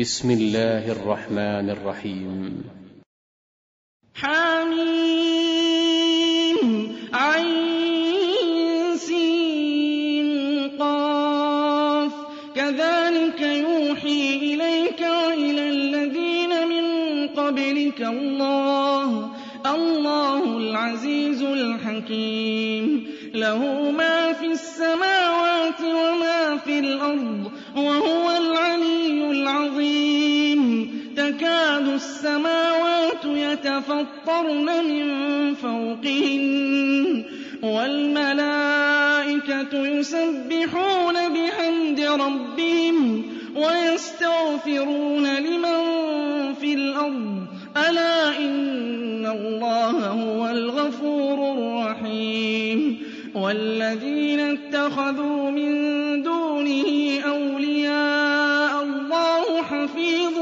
بسم الله الرحمن الرحيم. حميم عين سين قاف. كذلك يوحي إليك وإلى الذين من قبلك الله. الله العزيز الحكيم. له ما في السماوات وما في الأرض وهو العلي العظيم تكاد السماوات يتفطرن من فوقهن والملائكة يسبحون بحمد ربهم ويستغفرون لمن في الأرض. ألا إن الله هو الغفور الرحيم. والذين اتخذوا من دونه أولياء الله حفيظ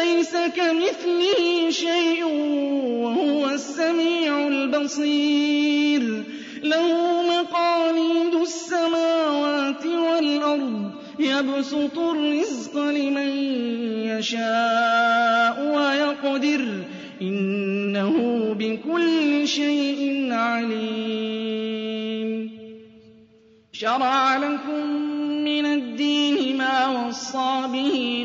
ليس كمثله شيء وهو السميع البصير. له مقاليد السماوات والأرض يبسط الرزق لمن يشاء ويقدر. إنه بكل شيء عليم. شرع لكم من الدين ما وصى به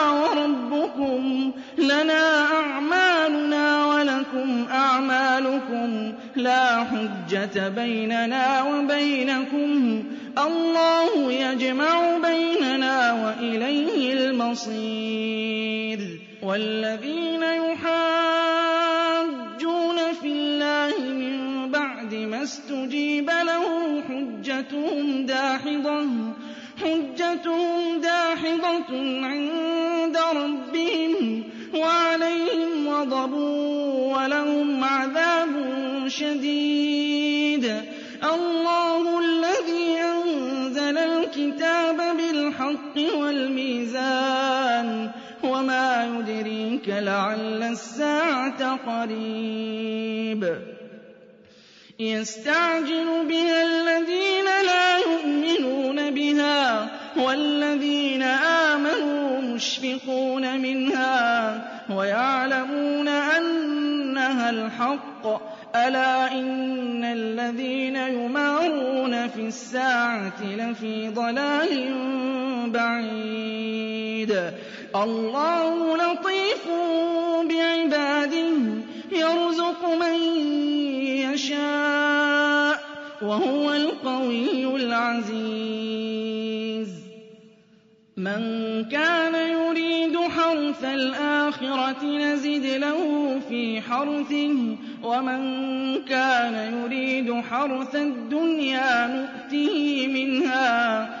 حجة بيننا وبينكم الله يجمع بيننا وإليه المصير والذين يحاجون في الله من بعد ما فاستجيب له حجتهم داحضة حجتهم داحضة عند ربهم وعليهم غضب ولهم عذاب شديد بالحق والميزان وما يدريك لعل الساعة قريب. يستعجل بها الذين لا يؤمنون بها والذين آمنوا مشفقون منها ويعلمون أنها الحق. ألا إن الذين يمارون في الساعة لفي ضلال بعيد. الله لطيف بعباده يرزق من يشاء وهو القوي العزيز. من كان يريد حرث الآخرة نزد له في حرثه ومن كان يريد حرث الدنيا نؤته منها.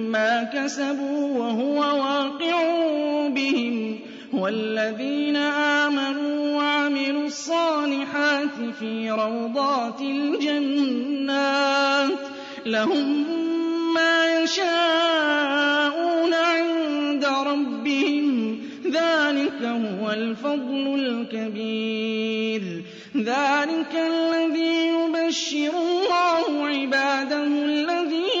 كَسَبُوا وَهُوَ وَاقِعٌ بِهِمْ وَالَّذِينَ آمَنُوا وَعَمِلُوا الصَّالِحَاتِ فِي رَوْضَاتِ الْجَنَّاتِ لَهُم مَّا يَشَاءُونَ عِندَ رَبِّهِمْ ۚ ذَٰلِكَ هُوَ الْفَضْلُ الْكَبِيرُ ذَٰلِكَ الَّذِي يُبَشِّرُ اللَّهُ عِبَادَهُ الَّذِينَ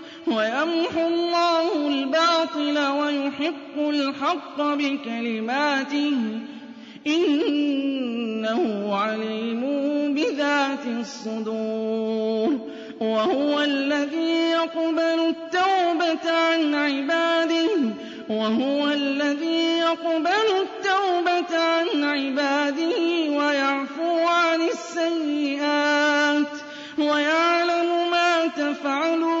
وَيَمْحُو اللَّهُ الْبَاطِلَ وَيُحِقُّ الْحَقَّ بِكَلِمَاتِهِ ۚ إِنَّهُ عَلِيمٌ بِذَاتِ الصُّدُورِ وَهُوَ الَّذِي يَقْبَلُ التَّوْبَةَ عَنْ عِبَادِهِ وَهُوَ الَّذِي يَقْبَلُ التَّوْبَةَ عَنْ عِبَادِهِ وَيَعْفُو عَنِ السَّيِّئَاتِ وَيَعْلَمُ مَا تَفْعَلُونَ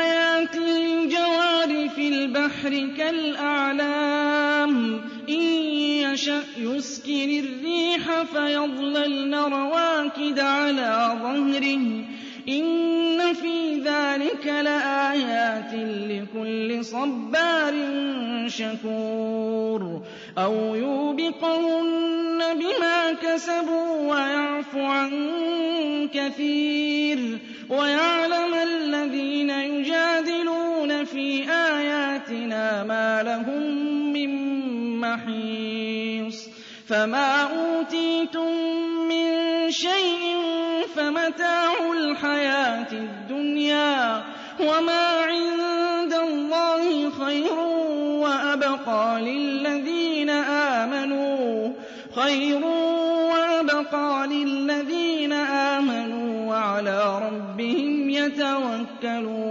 الْبَحْرِ كَالْأَعْلَامِ إِن يَشَأْ يسكن الريح فيظللن رواكد على ظهره. إن في ذلك لآيات لكل صبار شكور. أو يوبقهن بما كسبوا ويعفو عن كثير. ويعلم الذين يجادلون في آياتنا ما لهم من محيص فما أوتيتم من شيء فمتاع الحياة الدنيا وما عند الله خير وأبقى للذين آمنوا خير وأبقى للذين آمنوا وعلى ربهم يتوكلون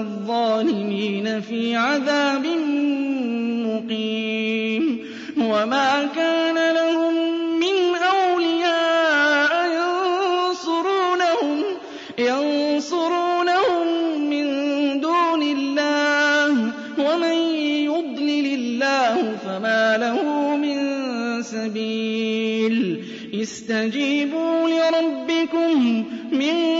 الظالمين في عذاب مقيم وما كان لهم من أولياء ينصرونهم ينصرونهم من دون الله ومن يضلل الله فما له من سبيل استجيبوا لربكم من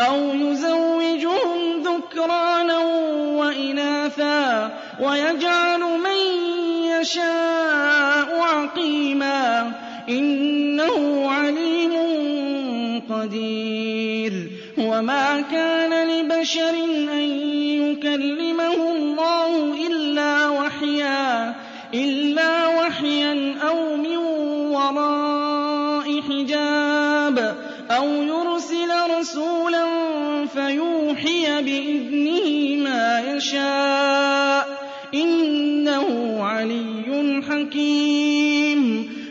أو يزوجهم ذكرانا وإناثا ويجعل من يشاء عقيما إنه عليم قدير وما كان لبشر أن يكلمه الله رَسُولًا فَيُوحِيَ بِإِذْنِهِ مَا يَشَاءُ ۚ إِنَّهُ عَلِيٌّ حَكِيمٌ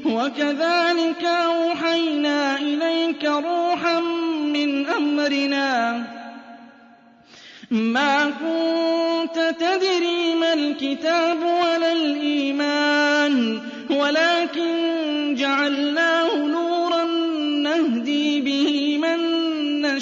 وَكَذَٰلِكَ أَوْحَيْنَا إِلَيْكَ رُوحًا مِّنْ أَمْرِنَا مَا كُنتَ تَدْرِي مَا الْكِتَابُ وَلَا الْإِيمَانُ وَلَٰكِن جَعَلْنَاهُ